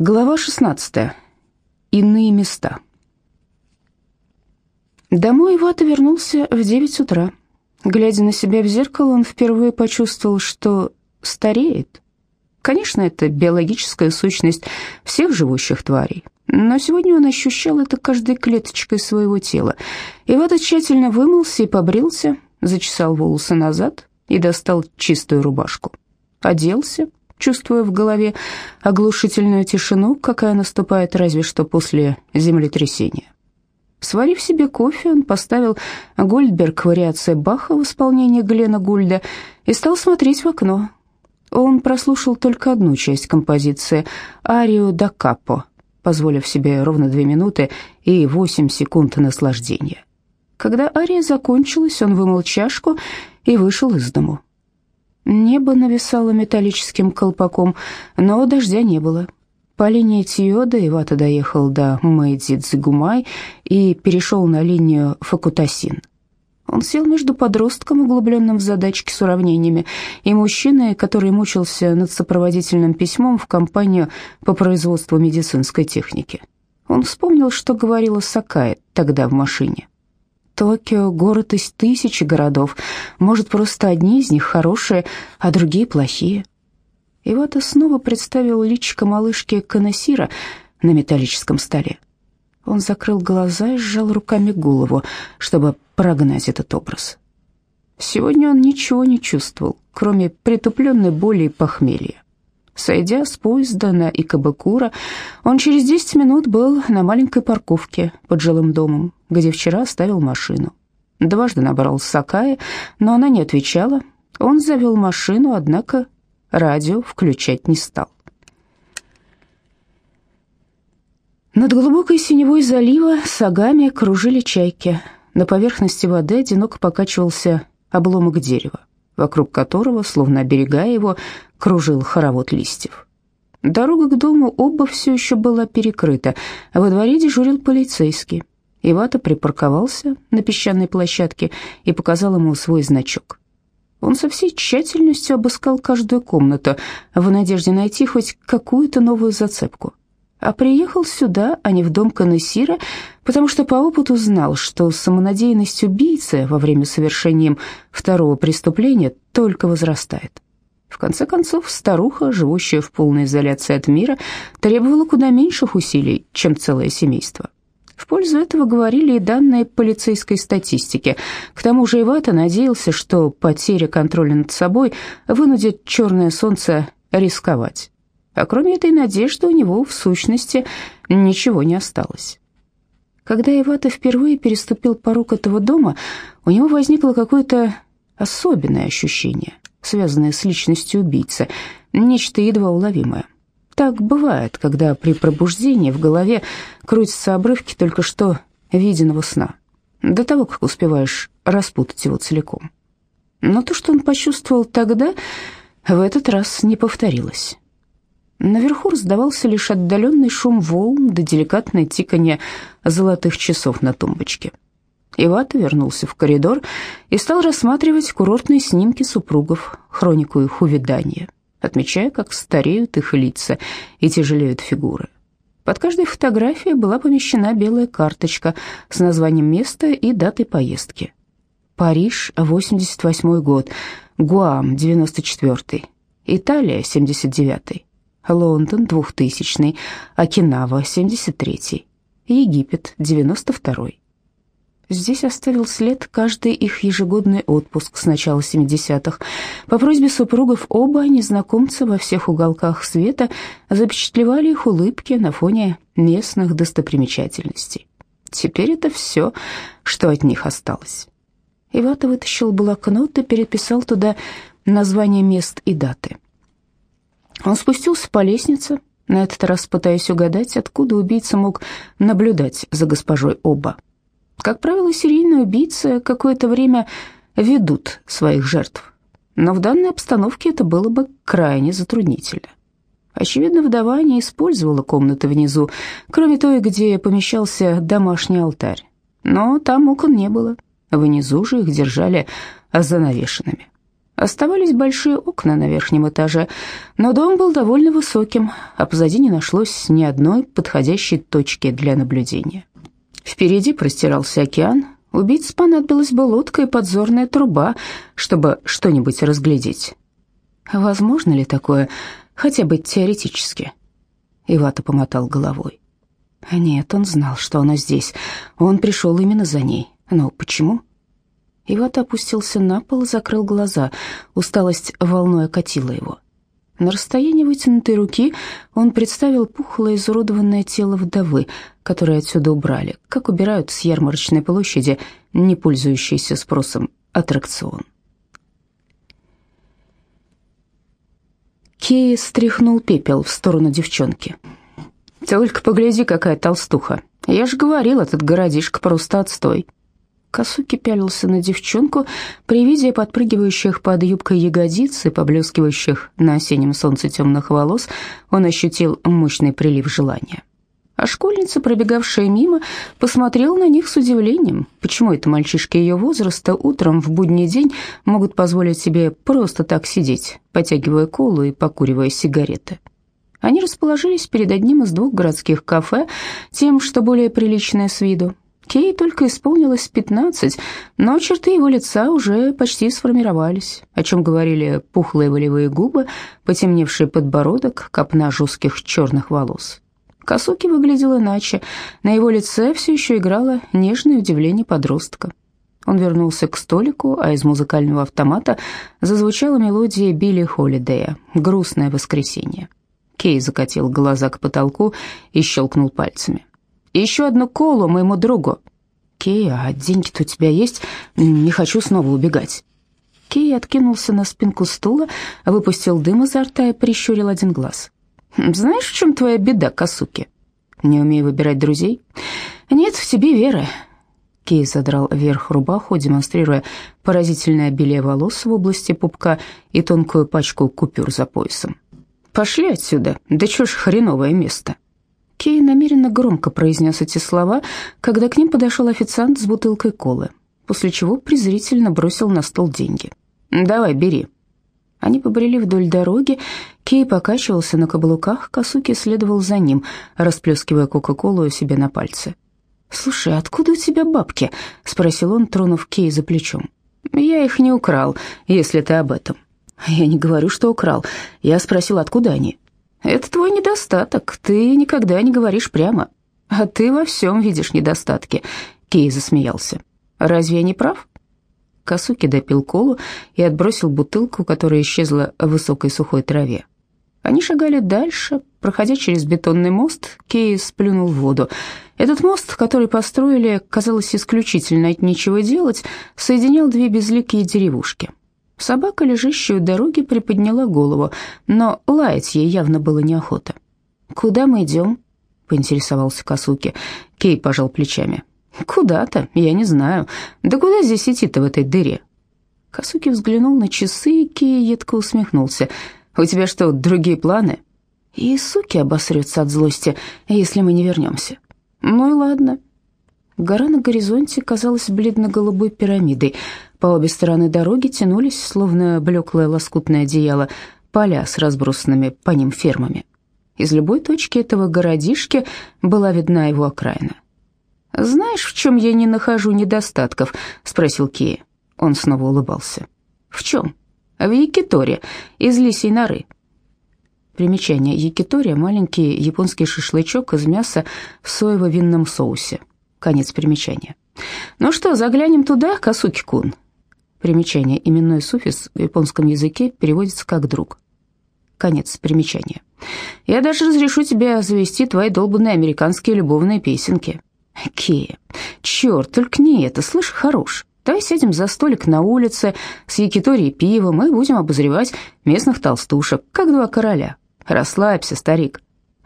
Глава 16. Иные места. Домой Ивата вернулся в 9 утра. Глядя на себя в зеркало, он впервые почувствовал, что стареет. Конечно, это биологическая сущность всех живущих тварей, но сегодня он ощущал это каждой клеточкой своего тела. Ивата тщательно вымылся и побрился, зачесал волосы назад и достал чистую рубашку. Оделся, чувствуя в голове оглушительную тишину, какая наступает разве что после землетрясения. Сварив себе кофе, он поставил Гольдберг вариация Баха в исполнении Глена Гульда и стал смотреть в окно. Он прослушал только одну часть композиции «Арио да Капо», позволив себе ровно две минуты и восемь секунд наслаждения. Когда ария закончилась, он вымыл чашку и вышел из дому. Небо нависало металлическим колпаком, но дождя не было. По линии Тиода Ивата доехал до Мэйдзи-Цзигумай и перешел на линию Факутасин. Он сел между подростком, углубленным в задачки с уравнениями, и мужчиной, который мучился над сопроводительным письмом в компанию по производству медицинской техники. Он вспомнил, что говорила Сакай тогда в машине. Токио — город из тысячи городов. Может, просто одни из них хорошие, а другие плохие. Ивата снова представил личико малышки Канасира на металлическом столе. Он закрыл глаза и сжал руками голову, чтобы прогнать этот образ. Сегодня он ничего не чувствовал, кроме притупленной боли и похмелья. Сойдя с поезда на Икабакура, он через 10 минут был на маленькой парковке под жилым домом, где вчера оставил машину. Дважды набрал Сакая, но она не отвечала. Он завел машину, однако радио включать не стал. Над глубокой синевой залива сагами кружили чайки. На поверхности воды одиноко покачивался обломок дерева, вокруг которого, словно оберегая его, кружил хоровод листьев. Дорога к дому оба все еще была перекрыта, а во дворе дежурил полицейский. Ивата припарковался на песчаной площадке и показал ему свой значок. Он со всей тщательностью обыскал каждую комнату в надежде найти хоть какую-то новую зацепку. А приехал сюда, а не в дом Канессира, потому что по опыту знал, что самонадеянность убийцы во время совершения второго преступления только возрастает. В конце концов, старуха, живущая в полной изоляции от мира, требовала куда меньших усилий, чем целое семейство. В пользу этого говорили и данные полицейской статистики. К тому же Ивата надеялся, что потеря контроля над собой вынудит черное солнце рисковать. А кроме этой надежды у него, в сущности, ничего не осталось. Когда Ивата впервые переступил порог этого дома, у него возникло какое-то особенное ощущение, связанное с личностью убийцы, нечто едва уловимое. Так бывает, когда при пробуждении в голове крутятся обрывки только что виденного сна, до того, как успеваешь распутать его целиком. Но то, что он почувствовал тогда, в этот раз не повторилось. Наверху раздавался лишь отдаленный шум волн да деликатное тиканье золотых часов на тумбочке. Ивата вернулся в коридор и стал рассматривать курортные снимки супругов, хронику их увядания отмечая, как стареют их лица и тяжелеют фигуры. Под каждой фотографией была помещена белая карточка с названием места и датой поездки. Париж, 88 год, Гуам, 94 Италия, 79 Лондон, 2000 Окинава, 73 Египет, 92 Здесь оставил след каждый их ежегодный отпуск с начала 70-х. По просьбе супругов оба незнакомцы во всех уголках света запечатлевали их улыбки на фоне местных достопримечательностей. Теперь это все, что от них осталось. Ивата вытащил блокнот и переписал туда названия мест и даты. Он спустился по лестнице, на этот раз пытаясь угадать, откуда убийца мог наблюдать за госпожой Оба. Как правило, серийные убийцы какое-то время ведут своих жертв, но в данной обстановке это было бы крайне затруднительно. Очевидно, вдова не использовала комнаты внизу, кроме той, где помещался домашний алтарь. Но там окон не было, внизу же их держали занавешенными. Оставались большие окна на верхнем этаже, но дом был довольно высоким, а позади не нашлось ни одной подходящей точки для наблюдения. Впереди простирался океан, убийце понадобилась бы лодка и подзорная труба, чтобы что-нибудь разглядеть. Возможно ли такое, хотя бы теоретически? Ивата помотал головой. Нет, он знал, что она здесь. Он пришел именно за ней. Но почему? Ивата опустился на пол и закрыл глаза. Усталость волной окатила его. На расстоянии вытянутой руки он представил пухлое изуродованное тело вдовы, которое отсюда убрали, как убирают с ярмарочной площади, не пользующийся спросом, аттракцион. Кей стряхнул пепел в сторону девчонки. «Только погляди, какая толстуха. Я же говорил, этот городишко просто отстой». Косуки пялился на девчонку, при виде подпрыгивающих под юбкой ягодиц и поблескивающих на осеннем солнце темных волос, он ощутил мощный прилив желания. А школьница, пробегавшая мимо, посмотрела на них с удивлением. Почему это мальчишки ее возраста утром в будний день могут позволить себе просто так сидеть, потягивая колу и покуривая сигареты? Они расположились перед одним из двух городских кафе, тем, что более приличное с виду, Кей только исполнилось пятнадцать, но черты его лица уже почти сформировались, о чем говорили пухлые волевые губы, потемневший подбородок, копна жестких черных волос. Косуки выглядел иначе, на его лице все еще играло нежное удивление подростка. Он вернулся к столику, а из музыкального автомата зазвучала мелодия Билли Холидея «Грустное воскресенье». Кей закатил глаза к потолку и щелкнул пальцами. Еще одну колу моему другу». «Кей, а деньги-то у тебя есть? Не хочу снова убегать». Кей откинулся на спинку стула, выпустил дым изо рта и прищурил один глаз. «Знаешь, в чем твоя беда, Касуки? Не умею выбирать друзей?» «Нет в тебе веры». Кей задрал вверх рубаху, демонстрируя поразительное обилие волос в области пупка и тонкую пачку купюр за поясом. «Пошли отсюда, да чё ж хреновое место». Кей намеренно громко произнес эти слова, когда к ним подошел официант с бутылкой колы, после чего презрительно бросил на стол деньги. «Давай, бери». Они побрели вдоль дороги, Кей покачивался на каблуках, Касуки следовал за ним, расплескивая кока-колу у себя на пальце. «Слушай, откуда у тебя бабки?» — спросил он, тронув Кей за плечом. «Я их не украл, если ты об этом». «Я не говорю, что украл. Я спросил, откуда они?» Это твой недостаток. Ты никогда не говоришь прямо. А ты во всем видишь недостатки. Кей засмеялся. Разве я не прав? Касуки допил колу и отбросил бутылку, которая исчезла в высокой сухой траве. Они шагали дальше, проходя через бетонный мост, Кей сплюнул в воду. Этот мост, который построили, казалось, исключительно от нечего делать, соединял две безликие деревушки — Собака, лежащая у дороги, приподняла голову, но лаять ей явно было неохота. «Куда мы идем?» — поинтересовался Касуки. Кей пожал плечами. «Куда-то, я не знаю. Да куда здесь идти-то в этой дыре?» Касуки взглянул на часы, и Кей едко усмехнулся. «У тебя что, другие планы?» «И суки обосрется от злости, если мы не вернемся». «Ну и ладно». Гора на горизонте казалась бледно-голубой пирамидой. По обе стороны дороги тянулись, словно блеклое лоскутное одеяло, поля с разбросанными по ним фермами. Из любой точки этого городишки была видна его окраина. «Знаешь, в чем я не нахожу недостатков?» — спросил Кея. Он снова улыбался. «В чем?» «В якиторе, из лисей норы». Примечание. Якитория — маленький японский шашлычок из мяса в соево-винном соусе. Конец примечания. «Ну что, заглянем туда, Касуки-кун?» Примечание. Именной суффикс в японском языке переводится как «друг». Конец примечания. «Я даже разрешу тебе завести твои долбанные американские любовные песенки». «Кея, черт, только не это, слышь, хорош. Давай сядем за столик на улице с якиторией пивом и будем обозревать местных толстушек, как два короля. Расслабься, старик».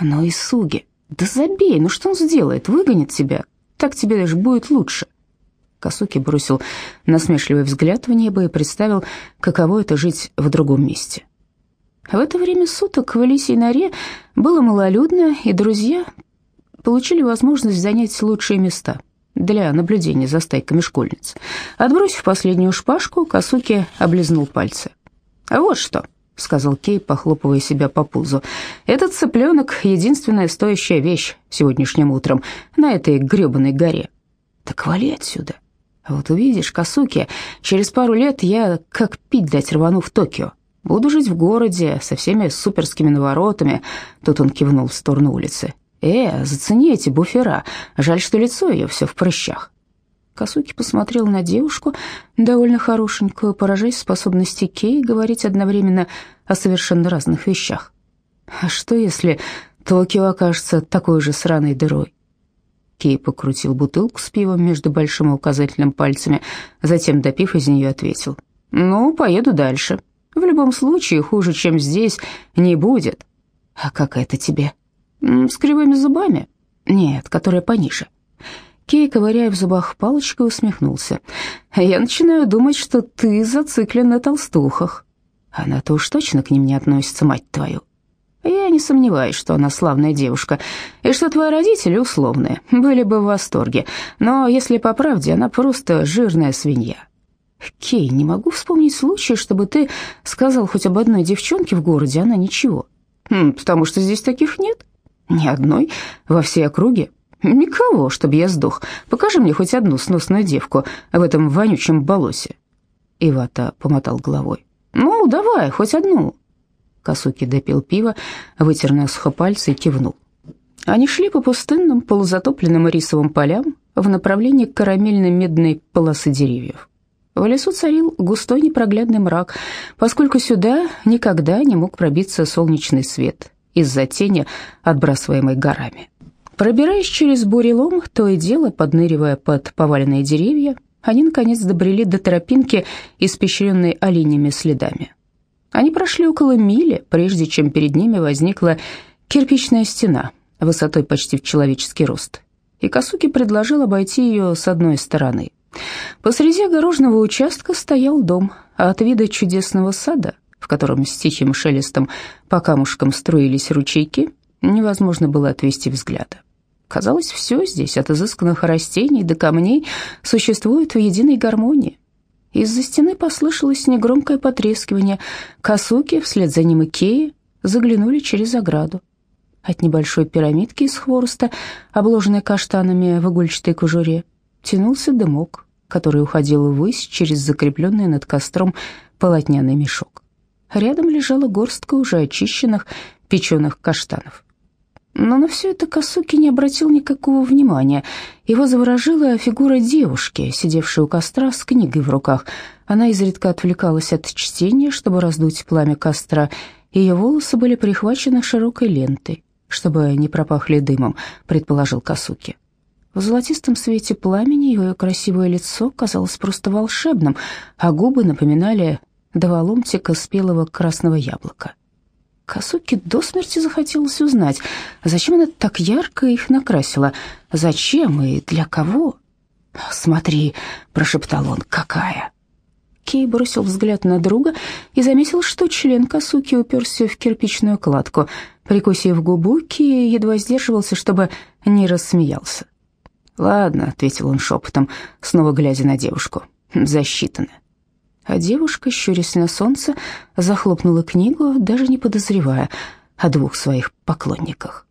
«Ну и суги. Да забей, ну что он сделает? Выгонит тебя. Так тебе даже будет лучше». Косуки бросил насмешливый взгляд в небо и представил, каково это жить в другом месте. В это время суток в Лисьей норе было малолюдно, и друзья получили возможность занять лучшие места для наблюдения за стайками школьниц. Отбросив последнюю шпажку, Косуки облизнул пальцы. А вот что, сказал Кей, похлопывая себя по пузу. Этот цыпленок — единственная стоящая вещь сегодняшним утром на этой грёбаной горе. Так вали отсюда. А вот увидишь, Касуки, через пару лет я как пить дать рвану в Токио. Буду жить в городе со всеми суперскими наворотами. Тут он кивнул в сторону улицы. Э, зацени эти буфера. Жаль, что лицо ее все в прыщах. Касуки посмотрел на девушку, довольно хорошенькую, поражаясь способности Кей говорить одновременно о совершенно разных вещах. А что, если Токио окажется такой же сраной дырой? Кей покрутил бутылку с пивом между большим и указательным пальцами, затем, допив из нее, ответил. «Ну, поеду дальше. В любом случае, хуже, чем здесь, не будет». «А как это тебе?» «С кривыми зубами?» «Нет, которая пониже». Кей, ковыряя в зубах палочкой, усмехнулся. «Я начинаю думать, что ты зациклен на толстухах. Она-то уж точно к ним не относится, мать твою». Я не сомневаюсь, что она славная девушка, и что твои родители условные, были бы в восторге. Но, если по правде, она просто жирная свинья. Кей, не могу вспомнить случая, чтобы ты сказал хоть об одной девчонке в городе, она ничего. Хм, потому что здесь таких нет. Ни одной во всей округе. Никого, чтобы я сдох. Покажи мне хоть одну сносную девку в этом вонючем болосе. Ивата помотал головой. Ну, давай, хоть одну. Касуки допил пиво, вытер насухо пальцы и кивнул. Они шли по пустынным, полузатопленным рисовым полям в направлении карамельно-медной полосы деревьев. В лесу царил густой непроглядный мрак, поскольку сюда никогда не мог пробиться солнечный свет из-за тени, отбрасываемой горами. Пробираясь через бурелом, то и дело, подныривая под поваленные деревья, они, наконец, добрели до тропинки, испещренной оленями следами. Они прошли около мили, прежде чем перед ними возникла кирпичная стена высотой почти в человеческий рост, и Касуки предложил обойти ее с одной стороны. Посреди огороженного участка стоял дом, а от вида чудесного сада, в котором с тихим шелестом по камушкам струились ручейки, невозможно было отвести взгляда. Казалось, все здесь, от изысканных растений до камней, существует в единой гармонии. Из-за стены послышалось негромкое потрескивание. Косуки, вслед за ним и Кеи, заглянули через ограду. От небольшой пирамидки из хвороста, обложенной каштанами в игольчатой кожуре, тянулся дымок, который уходил ввысь через закрепленный над костром полотняный мешок. Рядом лежала горстка уже очищенных печеных каштанов. Но на все это Косуки не обратил никакого внимания. Его заворожила фигура девушки, сидевшей у костра с книгой в руках. Она изредка отвлекалась от чтения, чтобы раздуть пламя костра. Ее волосы были прихвачены широкой лентой, чтобы не пропахли дымом, предположил Косуки. В золотистом свете пламени ее красивое лицо казалось просто волшебным, а губы напоминали два ломтика спелого красного яблока. Касуки до смерти захотелось узнать, зачем она так ярко их накрасила, зачем и для кого. «Смотри», — прошептал он, — «какая!» Кей бросил взгляд на друга и заметил, что член Касуки уперся в кирпичную кладку. Прикусив губу, Кей едва сдерживался, чтобы не рассмеялся. «Ладно», — ответил он шепотом, снова глядя на девушку, — «засчитано» а девушка, щурясь на солнце, захлопнула книгу, даже не подозревая о двух своих поклонниках.